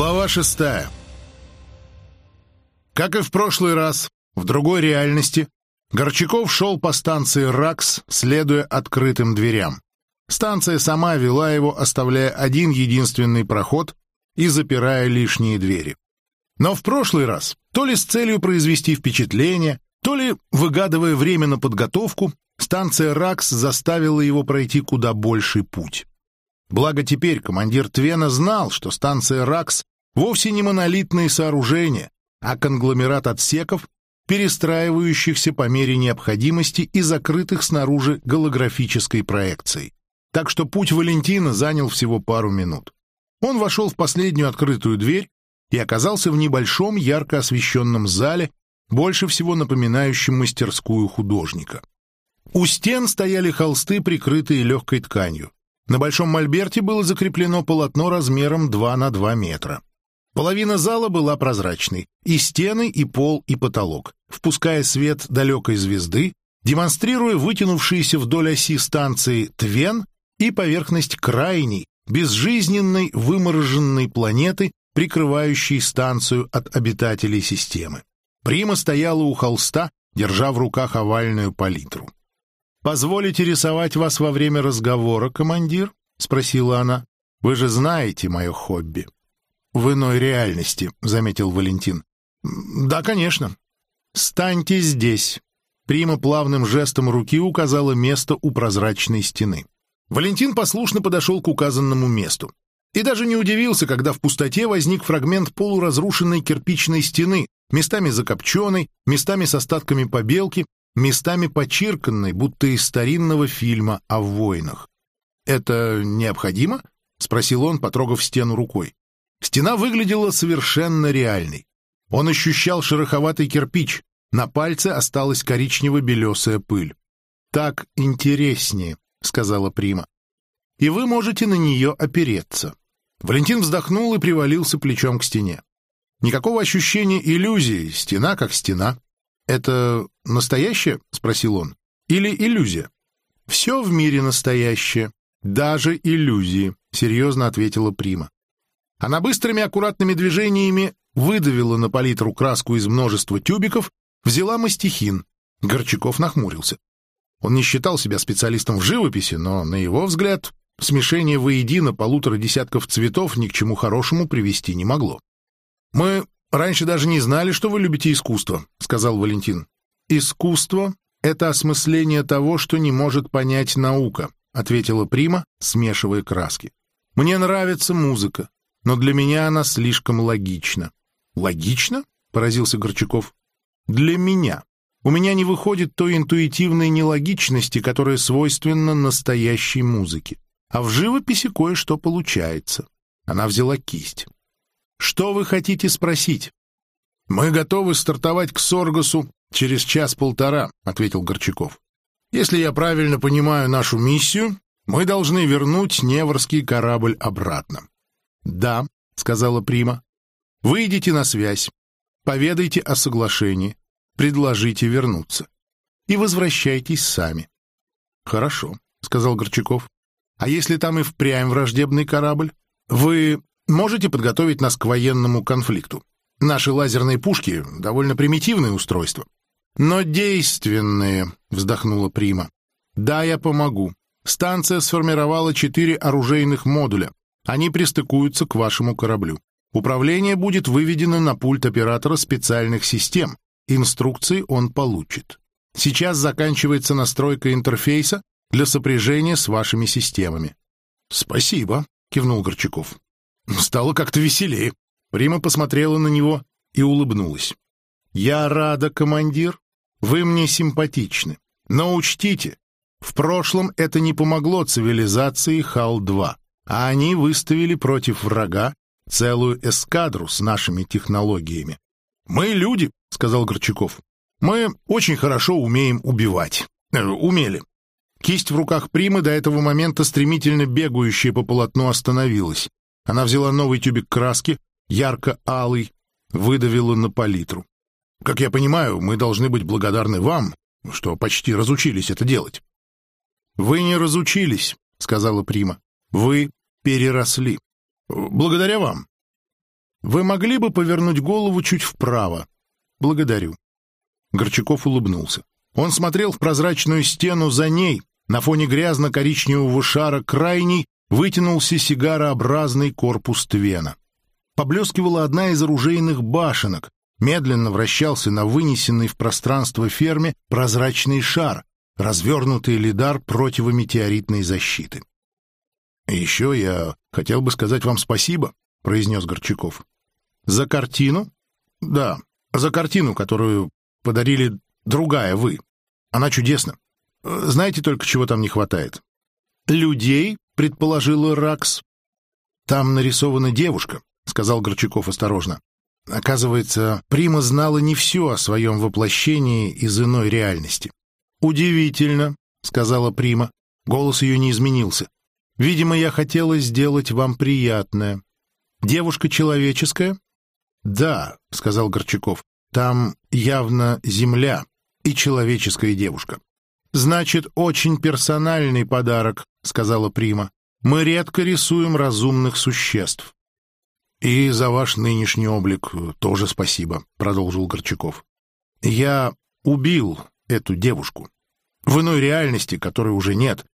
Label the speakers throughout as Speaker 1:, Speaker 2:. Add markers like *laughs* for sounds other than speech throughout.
Speaker 1: Глава шестая. Как и в прошлый раз, в другой реальности, Горчаков шел по станции РАКС, следуя открытым дверям. Станция сама вела его, оставляя один единственный проход и запирая лишние двери. Но в прошлый раз, то ли с целью произвести впечатление, то ли, выгадывая время на подготовку, станция РАКС заставила его пройти куда больший путь. Благо теперь командир Твена знал, что станция РАКС вовсе не монолитные сооружения, а конгломерат отсеков, перестраивающихся по мере необходимости и закрытых снаружи голографической проекцией. Так что путь Валентина занял всего пару минут. Он вошел в последнюю открытую дверь и оказался в небольшом ярко освещенном зале, больше всего напоминающем мастерскую художника. У стен стояли холсты, прикрытые легкой тканью. На большом мольберте было закреплено полотно размером 2 на 2 метра. Половина зала была прозрачной, и стены, и пол, и потолок, впуская свет далекой звезды, демонстрируя вытянувшиеся вдоль оси станции Твен и поверхность крайней, безжизненной, вымороженной планеты, прикрывающей станцию от обитателей системы. Прима стояла у холста, держа в руках овальную палитру. «Позволите рисовать вас во время разговора, командир?» — спросила она. «Вы же знаете мое хобби». «В иной реальности», — заметил Валентин. «Да, конечно». «Станьте здесь». Прима плавным жестом руки указала место у прозрачной стены. Валентин послушно подошел к указанному месту. И даже не удивился, когда в пустоте возник фрагмент полуразрушенной кирпичной стены, местами закопченной, местами с остатками побелки, местами почирканной, будто из старинного фильма о войнах. «Это необходимо?» — спросил он, потрогав стену рукой. Стена выглядела совершенно реальной. Он ощущал шероховатый кирпич, на пальце осталась коричнево-белесая пыль. «Так интереснее», — сказала Прима. «И вы можете на нее опереться». Валентин вздохнул и привалился плечом к стене. Никакого ощущения иллюзии, стена как стена. «Это настоящее?» — спросил он. «Или иллюзия?» «Все в мире настоящее, даже иллюзии», — серьезно ответила Прима. Она быстрыми аккуратными движениями выдавила на палитру краску из множества тюбиков, взяла мастихин. Горчаков нахмурился. Он не считал себя специалистом в живописи, но, на его взгляд, смешение воедино полутора десятков цветов ни к чему хорошему привести не могло. «Мы «Раньше даже не знали, что вы любите искусство», — сказал Валентин. «Искусство — это осмысление того, что не может понять наука», — ответила Прима, смешивая краски. «Мне нравится музыка, но для меня она слишком логична». «Логично?» — поразился Горчаков. «Для меня. У меня не выходит той интуитивной нелогичности, которая свойственна настоящей музыке. А в живописи кое-что получается». Она взяла кисть. Что вы хотите спросить? Мы готовы стартовать к Соргасу через час-полтора, ответил Горчаков. Если я правильно понимаю нашу миссию, мы должны вернуть Неврский корабль обратно. Да, сказала Прима. Выйдите на связь, поведайте о соглашении, предложите вернуться. И возвращайтесь сами. Хорошо, сказал Горчаков. А если там и впрямь враждебный корабль? Вы можете подготовить нас к военному конфликту. Наши лазерные пушки — довольно примитивное устройство. Но действенные, — вздохнула Прима. Да, я помогу. Станция сформировала четыре оружейных модуля. Они пристыкуются к вашему кораблю. Управление будет выведено на пульт оператора специальных систем. Инструкции он получит. Сейчас заканчивается настройка интерфейса для сопряжения с вашими системами. «Спасибо», — кивнул Горчаков. Стало как-то веселее. Прима посмотрела на него и улыбнулась. «Я рада, командир. Вы мне симпатичны. Но учтите, в прошлом это не помогло цивилизации Хал-2, а они выставили против врага целую эскадру с нашими технологиями. «Мы люди», — сказал Горчаков. «Мы очень хорошо умеем убивать. Э, умели». Кисть в руках Примы, до этого момента стремительно бегающая по полотну, остановилась. Она взяла новый тюбик краски, ярко-алый, выдавила на палитру. «Как я понимаю, мы должны быть благодарны вам, что почти разучились это делать». «Вы не разучились», — сказала Прима. «Вы переросли. Благодаря вам». Вы могли бы повернуть голову чуть вправо? Благодарю. Горчаков улыбнулся. Он смотрел в прозрачную стену за ней. На фоне грязно-коричневого шара крайний вытянулся сигарообразный корпус Твена. Поблескивала одна из оружейных башенок. Медленно вращался на вынесенной в пространство ферме прозрачный шар, развернутый лидар противометеоритной защиты. «Еще я хотел бы сказать вам спасибо», — произнес Горчаков. «За картину?» «Да, за картину, которую подарили другая вы. Она чудесна. Знаете только, чего там не хватает?» «Людей?» — предположила Ракс. «Там нарисована девушка», — сказал Горчаков осторожно. Оказывается, Прима знала не все о своем воплощении из иной реальности. «Удивительно», — сказала Прима. Голос ее не изменился. «Видимо, я хотела сделать вам приятное. Девушка человеческая?» «Да», — сказал Горчаков. «Там явно земля и человеческая девушка». «Значит, очень персональный подарок», — сказала Прима. «Мы редко рисуем разумных существ». «И за ваш нынешний облик тоже спасибо», — продолжил Горчаков. «Я убил эту девушку. В иной реальности, которой уже нет.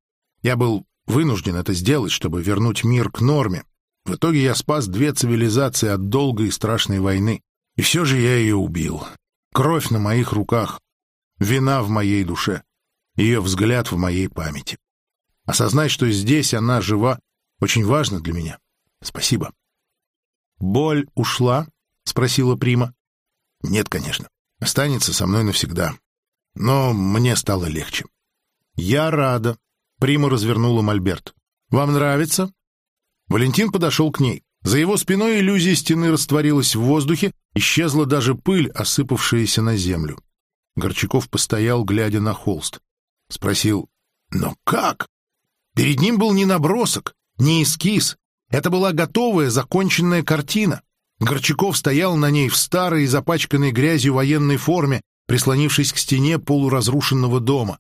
Speaker 1: Я был вынужден это сделать, чтобы вернуть мир к норме. В итоге я спас две цивилизации от долгой и страшной войны. И все же я ее убил. Кровь на моих руках, вина в моей душе, ее взгляд в моей памяти. Осознать, что здесь она жива, очень важно для меня. Спасибо. «Боль ушла?» — спросила Прима. «Нет, конечно. Останется со мной навсегда. Но мне стало легче». «Я рада», — Прима развернула мольберт. «Вам нравится?» Валентин подошел к ней. За его спиной иллюзия стены растворилась в воздухе, исчезла даже пыль, осыпавшаяся на землю. Горчаков постоял, глядя на холст. Спросил, «Но как?» Перед ним был не набросок, не эскиз, это была готовая, законченная картина. Горчаков стоял на ней в старой, запачканной грязью военной форме, прислонившись к стене полуразрушенного дома.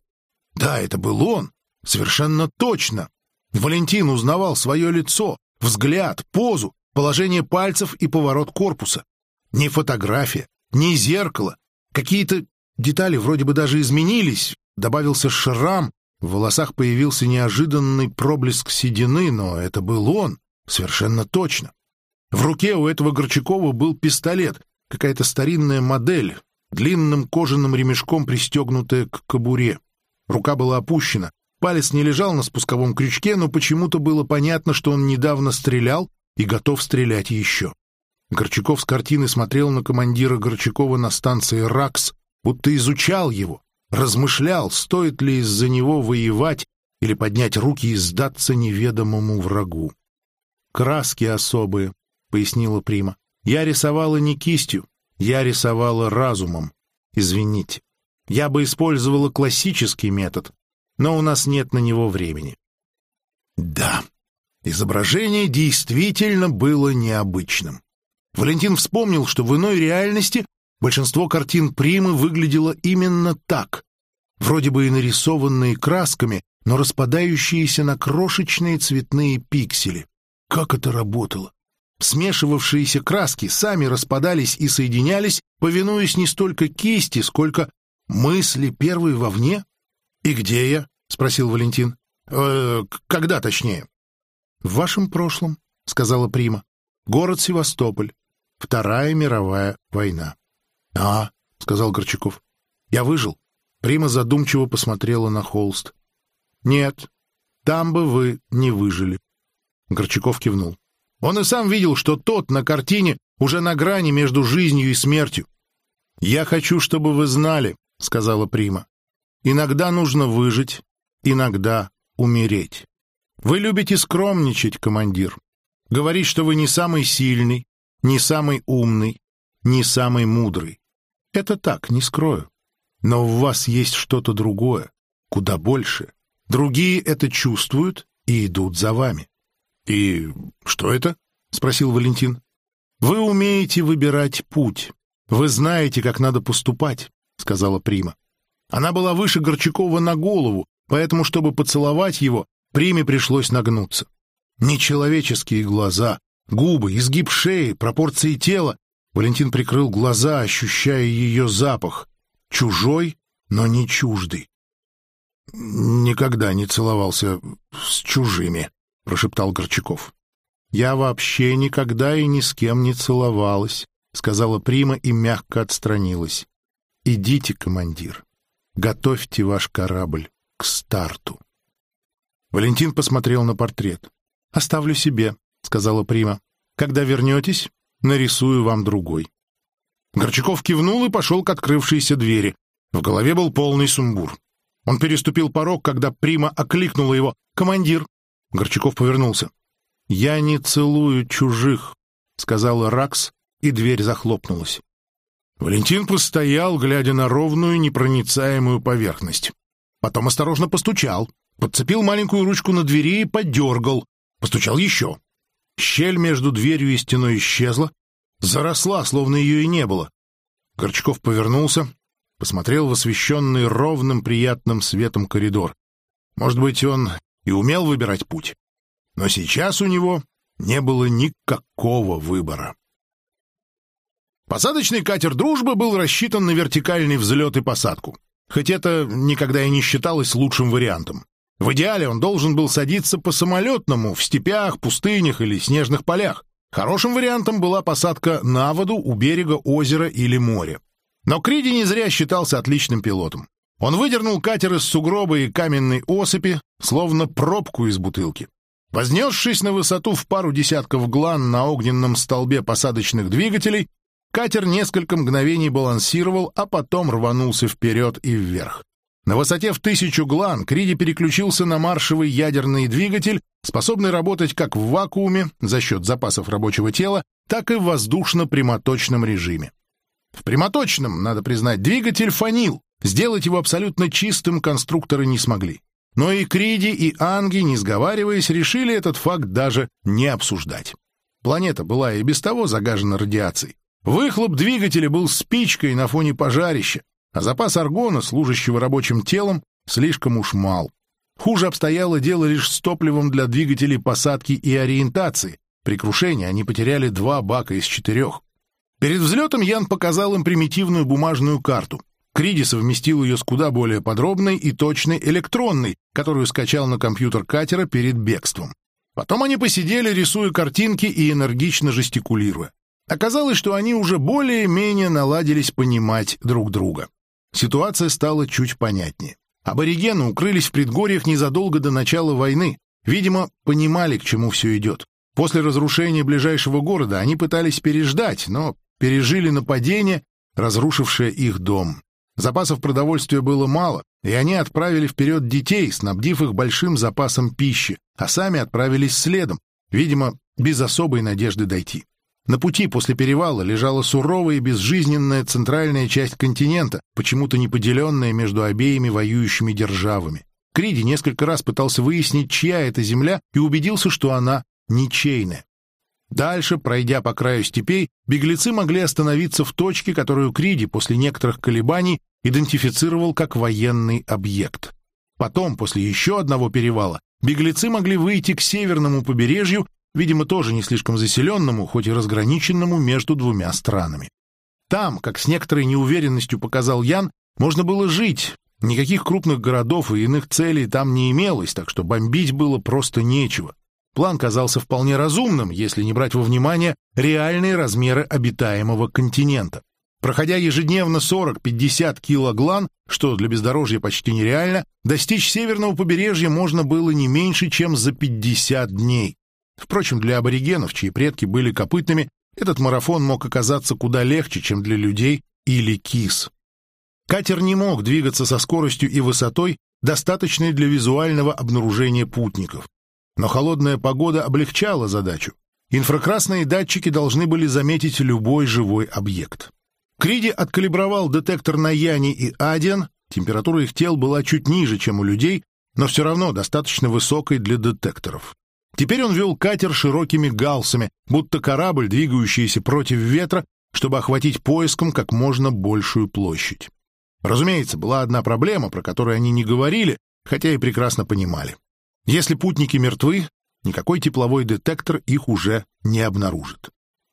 Speaker 1: Да, это был он, совершенно точно. Валентин узнавал свое лицо, взгляд, позу, положение пальцев и поворот корпуса. Не фотография, не зеркало. Какие-то детали вроде бы даже изменились. Добавился шрам, в волосах появился неожиданный проблеск седины, но это был он. Совершенно точно. В руке у этого Горчакова был пистолет, какая-то старинная модель, длинным кожаным ремешком пристегнутая к кобуре. Рука была опущена, палец не лежал на спусковом крючке, но почему-то было понятно, что он недавно стрелял и готов стрелять еще. Горчаков с картины смотрел на командира Горчакова на станции «Ракс», будто изучал его, размышлял, стоит ли из-за него воевать или поднять руки и сдаться неведомому врагу. «Краски особые», — пояснила Прима. «Я рисовала не кистью, я рисовала разумом. Извините. Я бы использовала классический метод, но у нас нет на него времени». Да, изображение действительно было необычным. Валентин вспомнил, что в иной реальности большинство картин Примы выглядело именно так. Вроде бы и нарисованные красками, но распадающиеся на крошечные цветные пиксели. Как это работало? Смешивавшиеся краски сами распадались и соединялись, повинуясь не столько кисти, сколько мысли первой вовне. «И где я?» — спросил Валентин. «Э, «Когда точнее?» «В вашем прошлом», — сказала Прима. «Город Севастополь. Вторая мировая война». «А», — сказал Горчаков. «Я выжил». Прима задумчиво посмотрела на холст. «Нет, там бы вы не выжили». Горчаков кивнул. Он и сам видел, что тот на картине уже на грани между жизнью и смертью. «Я хочу, чтобы вы знали», — сказала Прима. «Иногда нужно выжить, иногда умереть. Вы любите скромничать, командир. Говорить, что вы не самый сильный, не самый умный, не самый мудрый. Это так, не скрою. Но в вас есть что-то другое, куда больше. Другие это чувствуют и идут за вами. «И что это?» — спросил Валентин. «Вы умеете выбирать путь. Вы знаете, как надо поступать», — сказала Прима. Она была выше Горчакова на голову, поэтому, чтобы поцеловать его, Приме пришлось нагнуться. Нечеловеческие глаза, Губы, изгиб шеи, пропорции тела. Валентин прикрыл глаза, ощущая ее запах. Чужой, но не чуждый. «Никогда не целовался с чужими», — прошептал Горчаков. «Я вообще никогда и ни с кем не целовалась», — сказала Прима и мягко отстранилась. «Идите, командир, готовьте ваш корабль к старту». Валентин посмотрел на портрет. «Оставлю себе», — сказала Прима. «Когда вернетесь, нарисую вам другой». Горчаков кивнул и пошел к открывшейся двери. В голове был полный сумбур. Он переступил порог, когда Прима окликнула его. «Командир!» Горчаков повернулся. «Я не целую чужих», — сказала Ракс, и дверь захлопнулась. Валентин постоял, глядя на ровную, непроницаемую поверхность. Потом осторожно постучал, подцепил маленькую ручку на двери и подергал. Постучал еще. Щель между дверью и стеной исчезла, заросла, словно ее и не было. Горчаков повернулся, посмотрел в освещенный ровным приятным светом коридор. Может быть, он и умел выбирать путь, но сейчас у него не было никакого выбора. Посадочный катер «Дружба» был рассчитан на вертикальный взлет и посадку, хоть это никогда и не считалось лучшим вариантом. В идеале он должен был садиться по самолетному в степях, пустынях или снежных полях. Хорошим вариантом была посадка на воду у берега озера или моря. Но Криди не зря считался отличным пилотом. Он выдернул катер из сугроба и каменной осыпи, словно пробку из бутылки. Вознесшись на высоту в пару десятков глан на огненном столбе посадочных двигателей, катер несколько мгновений балансировал, а потом рванулся вперед и вверх. На высоте в тысячу глан Криди переключился на маршевый ядерный двигатель, способный работать как в вакууме за счет запасов рабочего тела, так и в воздушно-прямоточном режиме. В прямоточном, надо признать, двигатель фанил. Сделать его абсолютно чистым конструкторы не смогли. Но и Криди, и Анги, не сговариваясь, решили этот факт даже не обсуждать. Планета была и без того загажена радиацией. Выхлоп двигателя был спичкой на фоне пожарища, а запас аргона, служащего рабочим телом, слишком уж мал. Хуже обстояло дело лишь с топливом для двигателей посадки и ориентации. При крушении они потеряли два бака из четырех. Перед взлетом Ян показал им примитивную бумажную карту. Криди совместил ее с куда более подробной и точной электронной, которую скачал на компьютер катера перед бегством. Потом они посидели, рисуя картинки и энергично жестикулируя. Оказалось, что они уже более-менее наладились понимать друг друга. Ситуация стала чуть понятнее. Аборигены укрылись в предгорьях незадолго до начала войны. Видимо, понимали, к чему все идет. После разрушения ближайшего города они пытались переждать, но пережили нападение, разрушившее их дом. Запасов продовольствия было мало, и они отправили вперед детей, снабдив их большим запасом пищи, а сами отправились следом, видимо, без особой надежды дойти. На пути после перевала лежала суровая и безжизненная центральная часть континента, почему-то не поделенная между обеими воюющими державами. Криди несколько раз пытался выяснить, чья это земля, и убедился, что она ничейная. Дальше, пройдя по краю степей, беглецы могли остановиться в точке, которую Криди после некоторых колебаний идентифицировал как военный объект. Потом, после еще одного перевала, беглецы могли выйти к северному побережью, видимо, тоже не слишком заселенному, хоть и разграниченному между двумя странами. Там, как с некоторой неуверенностью показал Ян, можно было жить, никаких крупных городов и иных целей там не имелось, так что бомбить было просто нечего. План казался вполне разумным, если не брать во внимание реальные размеры обитаемого континента. Проходя ежедневно 40-50 килоглан, что для бездорожья почти нереально, достичь северного побережья можно было не меньше, чем за 50 дней. Впрочем, для аборигенов, чьи предки были копытными, этот марафон мог оказаться куда легче, чем для людей или кис. Катер не мог двигаться со скоростью и высотой, достаточной для визуального обнаружения путников. Но холодная погода облегчала задачу. Инфракрасные датчики должны были заметить любой живой объект. Криди откалибровал детектор на Яне и Адиан, температура их тел была чуть ниже, чем у людей, но все равно достаточно высокой для детекторов. Теперь он вел катер широкими галсами, будто корабль, двигающийся против ветра, чтобы охватить поиском как можно большую площадь. Разумеется, была одна проблема, про которую они не говорили, хотя и прекрасно понимали. Если путники мертвы, никакой тепловой детектор их уже не обнаружит.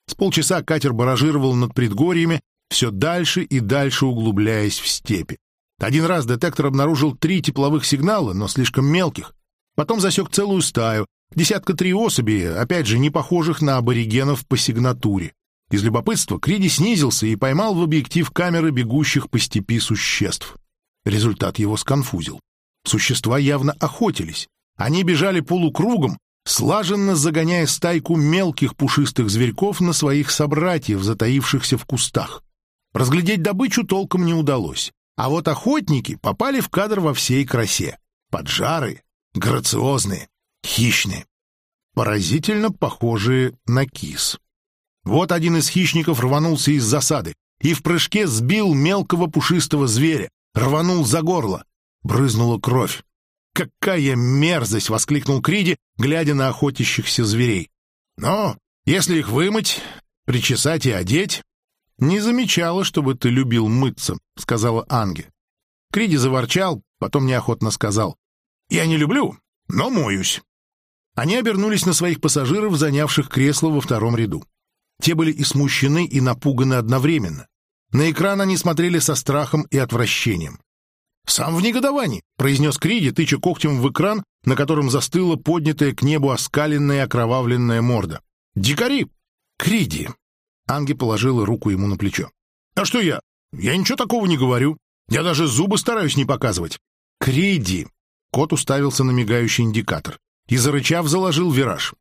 Speaker 1: С полчаса катер баражировал над предгорьями, все дальше и дальше углубляясь в степи. Один раз детектор обнаружил три тепловых сигнала, но слишком мелких. Потом засек целую стаю, десятка три особи, опять же, не похожих на аборигенов по сигнатуре. Из любопытства Криди снизился и поймал в объектив камеры бегущих по степи существ. Результат его сконфузил. Существа явно охотились. Они бежали полукругом, слаженно загоняя стайку мелких пушистых зверьков на своих собратьев, затаившихся в кустах. Разглядеть добычу толком не удалось. А вот охотники попали в кадр во всей красе. Поджарые, грациозные, хищные. Поразительно похожие на кис. Вот один из хищников рванулся из засады и в прыжке сбил мелкого пушистого зверя, рванул за горло. Брызнула кровь. «Какая мерзость!» — воскликнул Криди, глядя на охотящихся зверей. «Но если их вымыть, причесать и одеть...» «Не замечала, чтобы ты любил мыться», — сказала Анге. Криди заворчал, потом неохотно сказал. «Я не люблю, но моюсь». Они обернулись на своих пассажиров, занявших кресло во втором ряду. Те были и смущены, и напуганы одновременно. На экран они смотрели со страхом и отвращением. «Сам в негодовании», — произнес Криди, тыча когтем в экран, на котором застыла поднятая к небу оскаленная окровавленная морда. «Дикари!» «Криди!» Анги положила руку ему на плечо. «А что я? Я ничего такого не говорю. Я даже зубы стараюсь не показывать». «Криди!» Кот уставился на мигающий индикатор и, зарычав, заложил вираж.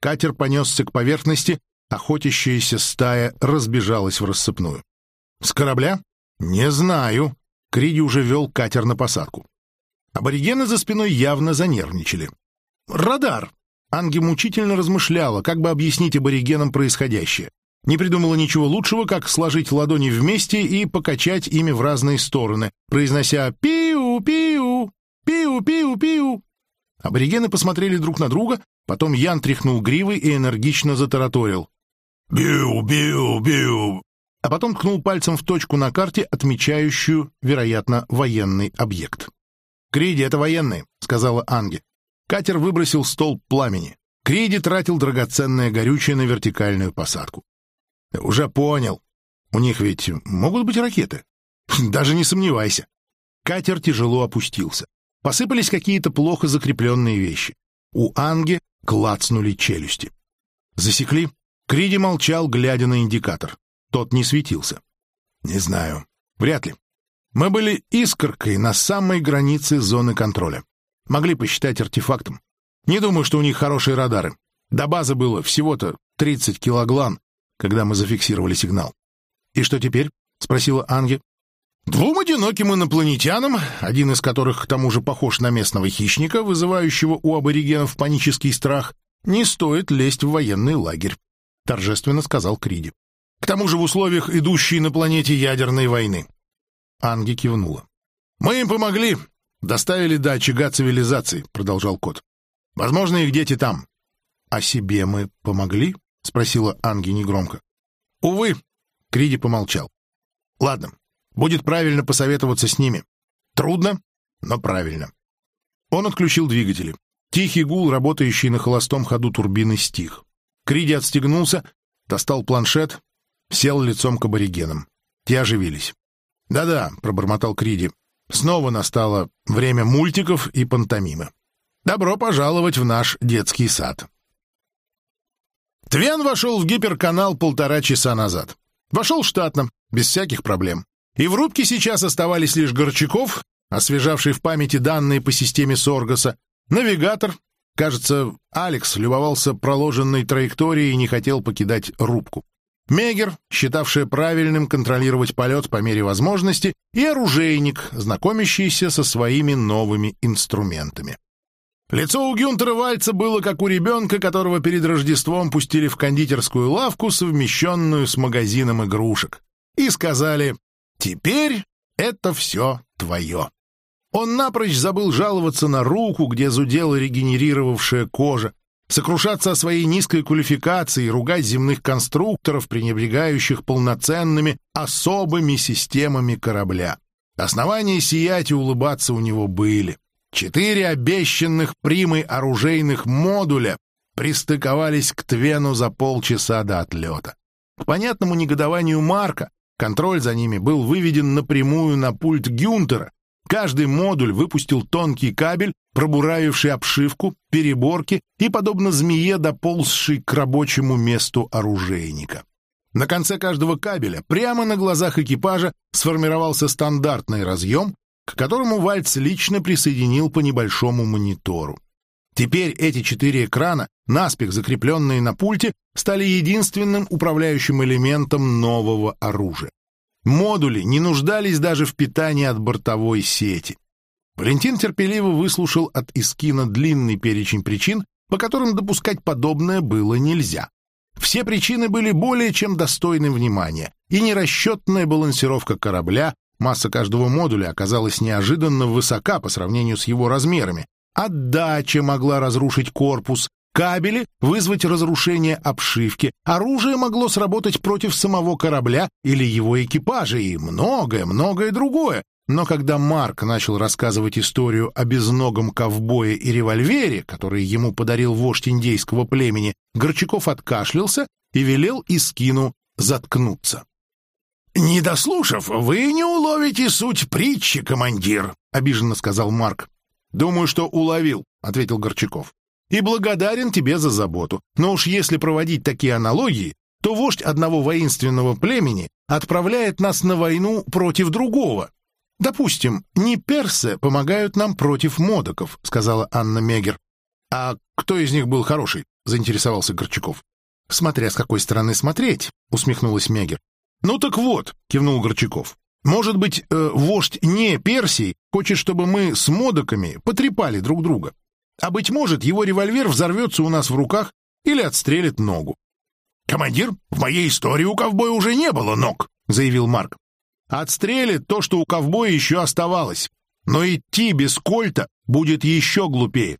Speaker 1: Катер понесся к поверхности, охотящаяся стая разбежалась в рассыпную. «С корабля?» «Не знаю», Криди уже вел катер на посадку. Аборигены за спиной явно занервничали. «Радар!» Анги мучительно размышляла, как бы объяснить аборигенам происходящее. Не придумала ничего лучшего, как сложить ладони вместе и покачать ими в разные стороны, произнося «пиу-пиу, пиу-пиу-пиу». Аборигены посмотрели друг на друга, потом Ян тряхнул гривой и энергично затараторил. «Биу-биу-биу, а потом ткнул пальцем в точку на карте, отмечающую, вероятно, военный объект. «Криди, это военные», — сказала Анги. Катер выбросил столб пламени. Криди тратил драгоценное горючее на вертикальную посадку. «Уже понял. У них ведь могут быть ракеты. Даже не сомневайся». Катер тяжело опустился. Посыпались какие-то плохо закрепленные вещи. У Анги клацнули челюсти. Засекли. Криди молчал, глядя на индикатор. Тот не светился. Не знаю. Вряд ли. Мы были искоркой на самой границе зоны контроля. Могли посчитать артефактом. Не думаю, что у них хорошие радары. До базы было всего-то 30 килоглан, когда мы зафиксировали сигнал. «И что теперь?» — спросила Анге. «Двум одиноким инопланетянам, один из которых к тому же похож на местного хищника, вызывающего у аборигенов панический страх, не стоит лезть в военный лагерь», — торжественно сказал Криди. К тому же в условиях идущей на планете ядерной войны. Анги кивнула. «Мы им помогли. Доставили до очага цивилизации», — продолжал кот. «Возможно, их дети там». «А себе мы помогли?» — спросила Анги негромко. «Увы», — Криди помолчал. «Ладно, будет правильно посоветоваться с ними. Трудно, но правильно». Он отключил двигатели. Тихий гул, работающий на холостом ходу турбины, стих. Криди отстегнулся, достал планшет, Сел лицом к аборигенам. Те оживились. «Да-да», — пробормотал Криди. «Снова настало время мультиков и пантомимы. Добро пожаловать в наш детский сад». Твен вошел в гиперканал полтора часа назад. Вошел штатно, без всяких проблем. И в рубке сейчас оставались лишь Горчаков, освежавший в памяти данные по системе Соргаса, навигатор, кажется, Алекс любовался проложенной траекторией и не хотел покидать рубку. Мегер, считавшая правильным контролировать полет по мере возможности, и оружейник, знакомящийся со своими новыми инструментами. Лицо у Гюнтера Вальца было как у ребенка, которого перед Рождеством пустили в кондитерскую лавку, совмещенную с магазином игрушек, и сказали «Теперь это все твое». Он напрочь забыл жаловаться на руку, где зудела регенерировавшая кожа, сокрушаться о своей низкой квалификации и ругать земных конструкторов, пренебрегающих полноценными особыми системами корабля. Основания сиять и улыбаться у него были. Четыре обещанных примой оружейных модуля, пристыковались к Твену за полчаса до отлета. К понятному негодованию Марка контроль за ними был выведен напрямую на пульт Гюнтера. Каждый модуль выпустил тонкий кабель, пробуравивший обшивку, переборки и, подобно змее, доползший к рабочему месту оружейника. На конце каждого кабеля, прямо на глазах экипажа, сформировался стандартный разъем, к которому Вальц лично присоединил по небольшому монитору. Теперь эти четыре экрана, наспех закрепленные на пульте, стали единственным управляющим элементом нового оружия. Модули не нуждались даже в питании от бортовой сети. Валентин терпеливо выслушал от Искина длинный перечень причин, по которым допускать подобное было нельзя. Все причины были более чем достойны внимания, и нерасчетная балансировка корабля, масса каждого модуля оказалась неожиданно высока по сравнению с его размерами, отдача могла разрушить корпус, кабели вызвать разрушение обшивки, оружие могло сработать против самого корабля или его экипажа и многое-многое другое, но когда Марк начал рассказывать историю о безногом ковбое и револьвере, который ему подарил вождь индейского племени, Горчаков откашлялся и велел Искину заткнуться. «Не дослушав, вы не уловите суть притчи, командир», — обиженно сказал Марк. «Думаю, что уловил», — ответил Горчаков. «И благодарен тебе за заботу. Но уж если проводить такие аналогии, то вождь одного воинственного племени отправляет нас на войну против другого, «Допустим, не персы помогают нам против модоков», — сказала Анна Мегер. «А кто из них был хороший?» — заинтересовался Горчаков. «Смотря с какой стороны смотреть», — усмехнулась Мегер. «Ну так вот», — кивнул Горчаков. «Может быть, э, вождь не Персий хочет, чтобы мы с модоками потрепали друг друга. А, быть может, его револьвер взорвется у нас в руках или отстрелит ногу». «Командир, в моей истории у ковбоя уже не было ног», — заявил Марк. Отстрелит то, что у ковбоя еще оставалось. Но идти без кольта будет еще глупее.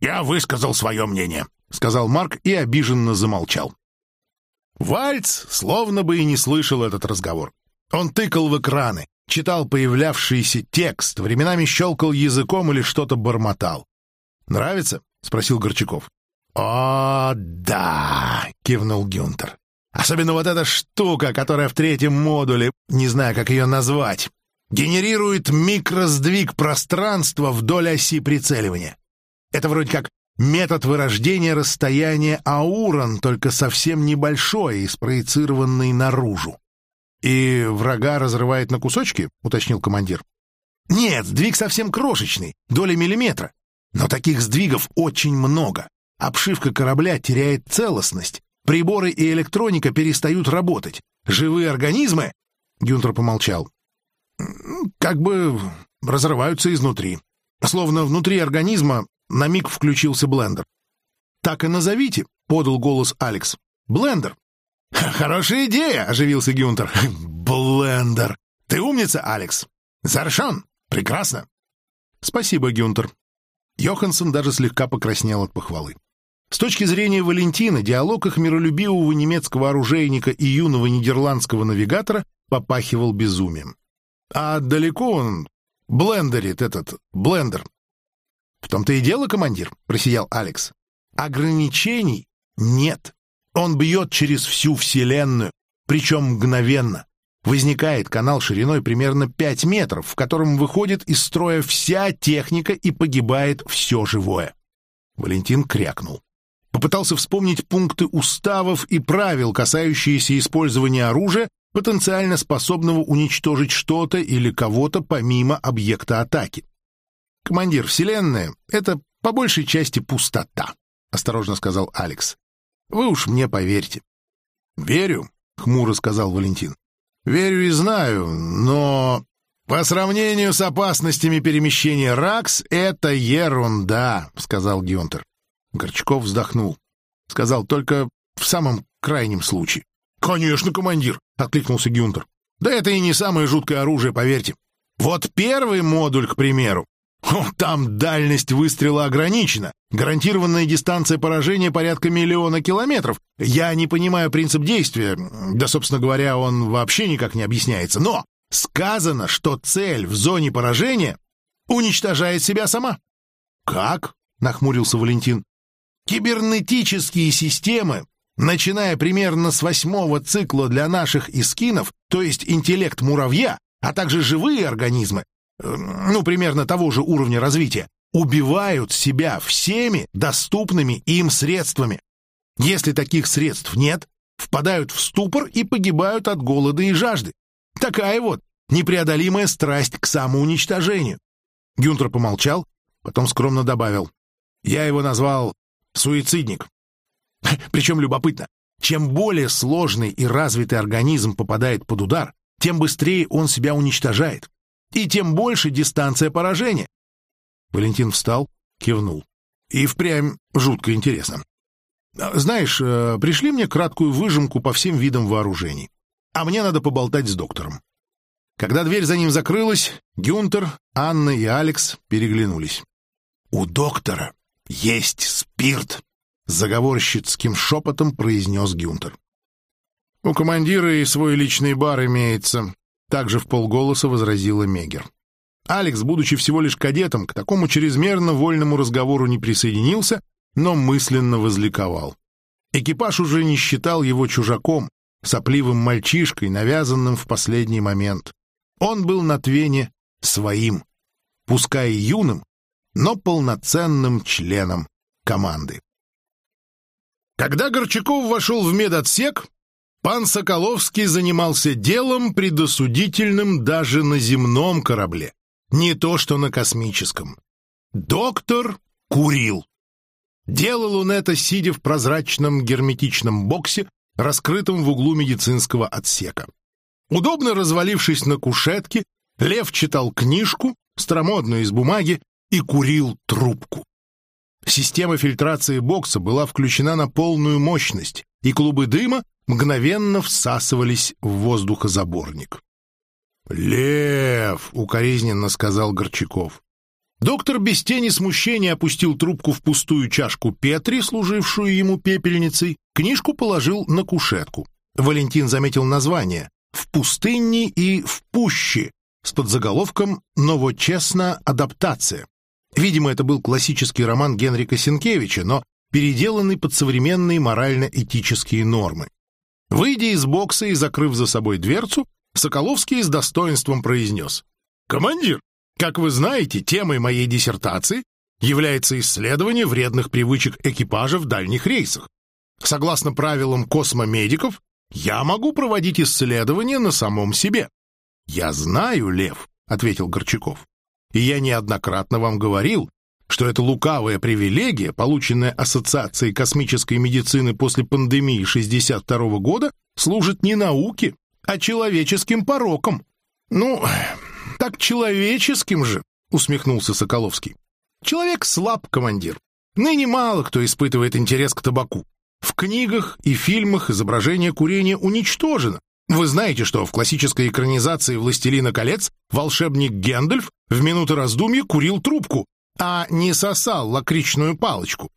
Speaker 1: «Я высказал свое мнение», — сказал Марк и обиженно замолчал. Вальц словно бы и не слышал этот разговор. Он тыкал в экраны, читал появлявшийся текст, временами щелкал языком или что-то бормотал. «Нравится?» — спросил Горчаков. «О, да!» — кивнул Гюнтер. Особенно вот эта штука, которая в третьем модуле, не знаю, как ее назвать, генерирует микросдвиг пространства вдоль оси прицеливания. Это вроде как метод вырождения расстояния аурон, только совсем небольшой и спроецированный наружу. «И врага разрывает на кусочки?» — уточнил командир. «Нет, сдвиг совсем крошечный, доля миллиметра. Но таких сдвигов очень много. Обшивка корабля теряет целостность, Приборы и электроника перестают работать. Живые организмы...» Гюнтер помолчал. «Как бы разрываются изнутри. Словно внутри организма на миг включился блендер. «Так и назовите», — подал голос Алекс. «Блендер». «Хорошая идея», — оживился Гюнтер. «Блендер. Ты умница, Алекс. Заршан. Прекрасно». «Спасибо, Гюнтер». Йоханссон даже слегка покраснел от похвалы. С точки зрения Валентина, диалог их миролюбивого немецкого оружейника и юного нидерландского навигатора попахивал безумием. А далеко он блендерит этот блендер. В том-то и дело, командир, просиял Алекс. Ограничений нет. Он бьет через всю Вселенную, причем мгновенно. Возникает канал шириной примерно 5 метров, в котором выходит из строя вся техника и погибает все живое. Валентин крякнул попытался вспомнить пункты уставов и правил, касающиеся использования оружия, потенциально способного уничтожить что-то или кого-то помимо объекта атаки. «Командир, Вселенная — это по большей части пустота», — осторожно сказал Алекс. «Вы уж мне поверьте». «Верю», — хмуро сказал Валентин. «Верю и знаю, но...» «По сравнению с опасностями перемещения РАКС, это ерунда», — сказал Гюнтер. Горчаков вздохнул. Сказал только в самом крайнем случае. «Конечно, командир!» — откликнулся Гюнтер. «Да это и не самое жуткое оружие, поверьте. Вот первый модуль, к примеру. Там дальность выстрела ограничена. Гарантированная дистанция поражения порядка миллиона километров. Я не понимаю принцип действия. Да, собственно говоря, он вообще никак не объясняется. Но сказано, что цель в зоне поражения уничтожает себя сама. «Как?» — нахмурился Валентин. Кибернетические системы, начиная примерно с восьмого цикла для наших искинов, то есть интеллект муравья, а также живые организмы, ну, примерно того же уровня развития, убивают себя всеми доступными им средствами. Если таких средств нет, впадают в ступор и погибают от голода и жажды. Такая вот непреодолимая страсть к самоуничтожению. Гюнтер помолчал, потом скромно добавил. Я его назвал суицидник. *laughs* Причем любопытно, чем более сложный и развитый организм попадает под удар, тем быстрее он себя уничтожает, и тем больше дистанция поражения. Валентин встал, кивнул. И впрямь жутко интересно. Знаешь, э, пришли мне краткую выжимку по всем видам вооружений. А мне надо поболтать с доктором. Когда дверь за ним закрылась, Гюнтер, Анна и Алекс переглянулись. «У доктора есть спирт!» — заговорщицким шепотом произнес Гюнтер. «У командира и свой личный бар имеется», — также в полголоса возразила Мегер. Алекс, будучи всего лишь кадетом, к такому чрезмерно вольному разговору не присоединился, но мысленно возликовал. Экипаж уже не считал его чужаком, сопливым мальчишкой, навязанным в последний момент. Он был на Твене своим, пускай юным, но полноценным членом команды. Когда Горчаков вошел в медотсек, пан Соколовский занимался делом предосудительным даже на земном корабле, не то что на космическом. Доктор курил. Делал он это, сидя в прозрачном герметичном боксе, раскрытом в углу медицинского отсека. Удобно развалившись на кушетке, Лев читал книжку, старомодную из бумаги, и курил трубку. Система фильтрации бокса была включена на полную мощность, и клубы дыма мгновенно всасывались в воздухозаборник. «Лев!» — укоризненно сказал Горчаков. Доктор без тени смущения опустил трубку в пустую чашку Петри, служившую ему пепельницей, книжку положил на кушетку. Валентин заметил название «В пустыне и в пуще» с подзаголовком «Новочестная адаптация». Видимо, это был классический роман Генрика Сенкевича, но переделанный под современные морально-этические нормы. Выйдя из бокса и закрыв за собой дверцу, Соколовский с достоинством произнес. «Командир, как вы знаете, темой моей диссертации является исследование вредных привычек экипажа в дальних рейсах. Согласно правилам космомедиков, я могу проводить исследования на самом себе. Я знаю, Лев, ответил Горчаков. И я неоднократно вам говорил, что эта лукавая привилегия, полученная Ассоциацией космической медицины после пандемии 62 -го года, служит не науке, а человеческим пороком. Ну, так человеческим же, усмехнулся Соколовский. Человек слаб, командир. Ныне мало кто испытывает интерес к табаку. В книгах и фильмах изображение курения уничтожено. Вы знаете, что в классической экранизации «Властелина колец» волшебник Гендальф в минуты раздумья курил трубку, а не сосал лакричную палочку.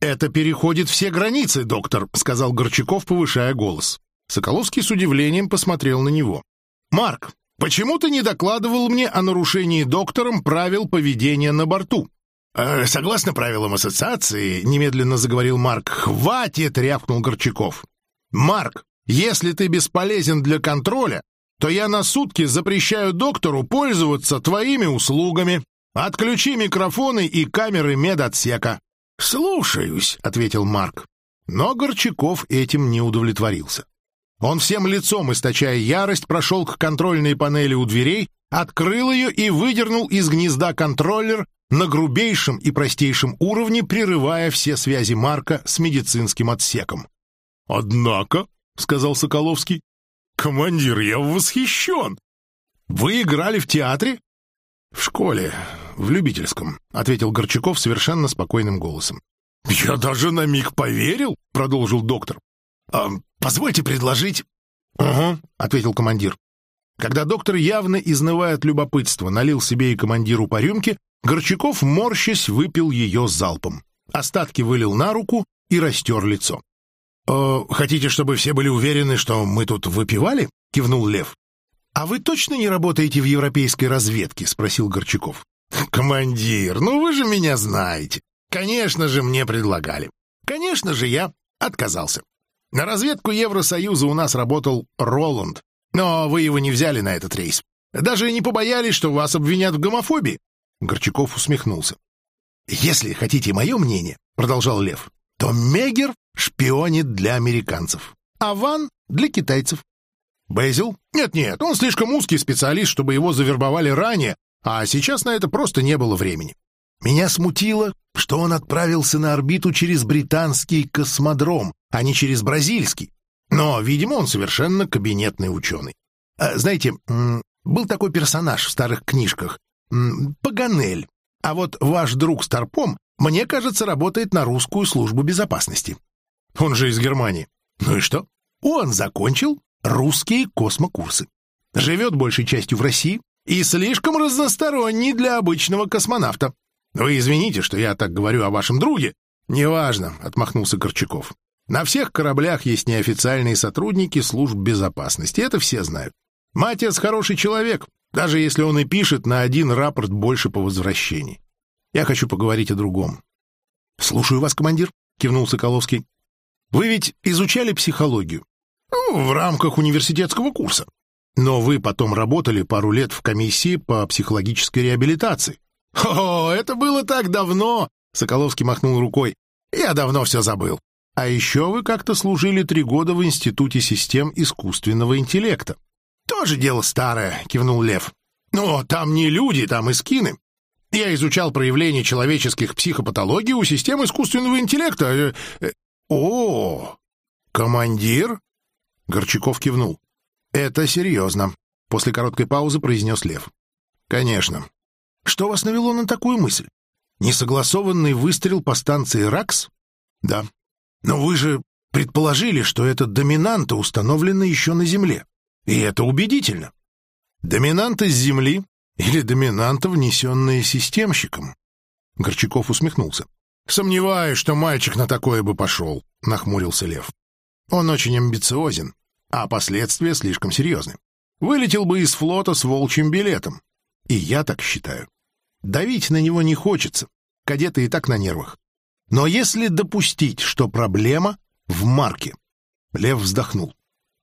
Speaker 1: «Это переходит все границы, доктор», — сказал Горчаков, повышая голос. Соколовский с удивлением посмотрел на него. «Марк, почему ты не докладывал мне о нарушении доктором правил поведения на борту?» «Э, «Согласно правилам ассоциации», — немедленно заговорил Марк, — «хватит!» — рявкнул Горчаков. «Марк, если ты бесполезен для контроля, то я на сутки запрещаю доктору пользоваться твоими услугами. Отключи микрофоны и камеры медотсека». «Слушаюсь», — ответил Марк. Но Горчаков этим не удовлетворился. Он всем лицом, источая ярость, прошел к контрольной панели у дверей, открыл ее и выдернул из гнезда контроллер на грубейшем и простейшем уровне, прерывая все связи Марка с медицинским отсеком. «Однако», — сказал Соколовский, — «командир, я восхищен. Вы играли в театре?» «В школе, в любительском», — ответил Горчаков совершенно спокойным голосом. «Я даже на миг поверил», — продолжил доктор. «А, «Позвольте предложить...» «Угу», — ответил командир. Когда доктор, явно изнывая от любопытства, налил себе и командиру по рюмке, Горчаков, морщась, выпил ее залпом. Остатки вылил на руку и растер лицо. «Э, «Хотите, чтобы все были уверены, что мы тут выпивали?» — кивнул Лев. «А вы точно не работаете в европейской разведке?» — спросил Горчаков. «Командир, ну вы же меня знаете. Конечно же, мне предлагали. Конечно же, я отказался. На разведку Евросоюза у нас работал Роланд, но вы его не взяли на этот рейс. Даже не побоялись, что вас обвинят в гомофобии. Горчаков усмехнулся. «Если хотите мое мнение, — продолжал Лев, — то Мегер шпионит для американцев, а Ван — для китайцев. Бейзил? Нет-нет, он слишком узкий специалист, чтобы его завербовали ранее, а сейчас на это просто не было времени. Меня смутило, что он отправился на орбиту через британский космодром, а не через бразильский. Но, видимо, он совершенно кабинетный ученый. А, знаете, был такой персонаж в старых книжках — Паганель. А вот ваш друг Старпом, мне кажется, работает на русскую службу безопасности. Он же из Германии. Ну и что? Он закончил русские космокурсы. Живет большей частью в России и слишком разносторонний для обычного космонавта. Вы извините, что я так говорю о вашем друге. Неважно, — отмахнулся Корчаков. На всех кораблях есть неофициальные сотрудники служб безопасности, это все знают. Матиас хороший человек, даже если он и пишет на один рапорт больше по возвращении. Я хочу поговорить о другом. — Слушаю вас, командир, — кивнул Соколовский. — Вы ведь изучали психологию? Ну, в рамках университетского курса. Но вы потом работали пару лет в комиссии по психологической реабилитации. «О, это было так давно!» — Соколовский махнул рукой. «Я давно все забыл. А еще вы как-то служили три года в Институте систем искусственного интеллекта». «Тоже дело старое», — кивнул Лев. «Но там не люди, там и скины. Я изучал проявление человеческих психопатологий у систем искусственного интеллекта. Э, э, о, командир?» Горчаков кивнул. «Это серьезно», — после короткой паузы произнес Лев. «Конечно. Что вас навело на такую мысль? Несогласованный выстрел по станции РАКС? Да. Но вы же предположили, что это доминанта установлена еще на Земле. И это убедительно. Доминанта с Земли или доминанта, внесенная системщиком? Горчаков усмехнулся. «Сомневаюсь, что мальчик на такое бы пошел», — нахмурился Лев. «Он очень амбициозен, а последствия слишком серьезны. Вылетел бы из флота с волчьим билетом. И я так считаю. Давить на него не хочется, кадеты и так на нервах. Но если допустить, что проблема в марке... Лев вздохнул,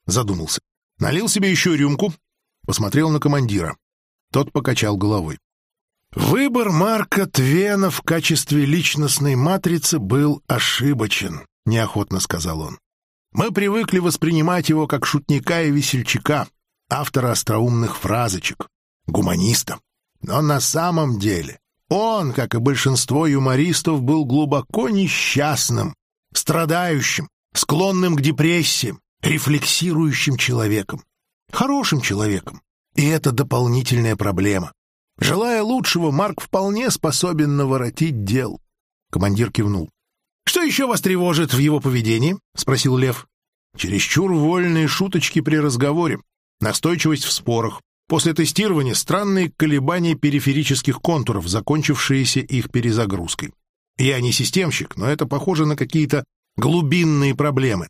Speaker 1: задумался, налил себе еще рюмку, посмотрел на командира. Тот покачал головой. Выбор Марка Твена в качестве личностной матрицы был ошибочен, неохотно сказал он. Мы привыкли воспринимать его как шутника и весельчака, автора остроумных фразочек, гуманиста. Но на самом деле он, как и большинство юмористов, был глубоко несчастным, страдающим, склонным к депрессиям, рефлексирующим человеком. Хорошим человеком. И это дополнительная проблема. Желая лучшего, Марк вполне способен наворотить дел. Командир кивнул. «Что еще вас тревожит в его поведении?» — спросил Лев. «Чересчур вольные шуточки при разговоре, настойчивость в спорах, После тестирования странные колебания периферических контуров, закончившиеся их перезагрузкой. Я не системщик, но это похоже на какие-то глубинные проблемы.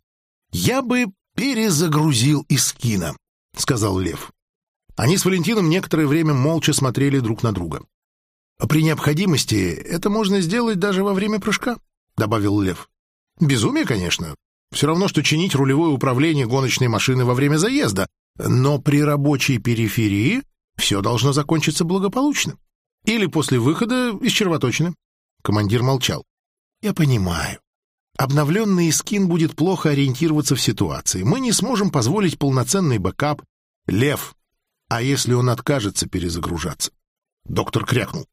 Speaker 1: «Я бы перезагрузил Искина», — сказал Лев. Они с Валентином некоторое время молча смотрели друг на друга. «При необходимости это можно сделать даже во время прыжка», — добавил Лев. «Безумие, конечно. Все равно, что чинить рулевое управление гоночной машины во время заезда, но при рабочей периферии все должно закончиться благополучно. Или после выхода из червоточины. Командир молчал. Я понимаю. Обновленный скин будет плохо ориентироваться в ситуации. Мы не сможем позволить полноценный бэкап. Лев. А если он откажется перезагружаться? Доктор крякнул.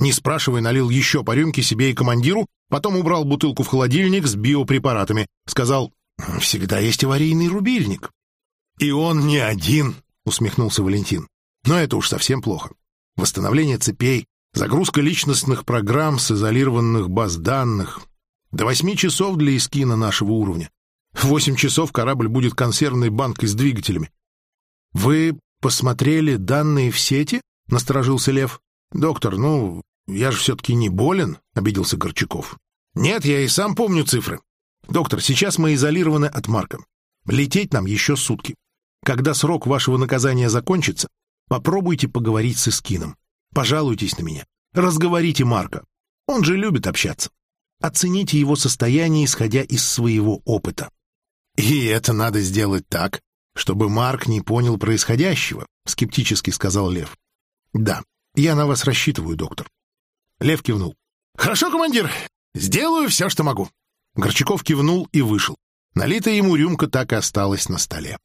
Speaker 1: Не спрашивая, налил еще по рюмке себе и командиру, потом убрал бутылку в холодильник с биопрепаратами. Сказал, всегда есть аварийный рубильник. «И он не один», — усмехнулся Валентин. «Но это уж совсем плохо. Восстановление цепей, загрузка личностных программ с изолированных баз данных. До восьми часов для эскина нашего уровня. В восемь часов корабль будет консервной банкой с двигателями». «Вы посмотрели данные в сети?» — насторожился Лев. «Доктор, ну, я же все-таки не болен», — обиделся Горчаков. «Нет, я и сам помню цифры. Доктор, сейчас мы изолированы от Марка. Лететь нам еще сутки. Когда срок вашего наказания закончится, попробуйте поговорить с Искином. Пожалуйтесь на меня. Разговорите Марка. Он же любит общаться. Оцените его состояние, исходя из своего опыта. И это надо сделать так, чтобы Марк не понял происходящего, скептически сказал Лев. Да, я на вас рассчитываю, доктор. Лев кивнул. Хорошо, командир, сделаю все, что могу. Горчаков кивнул и вышел. Налитая ему рюмка так и осталась на столе.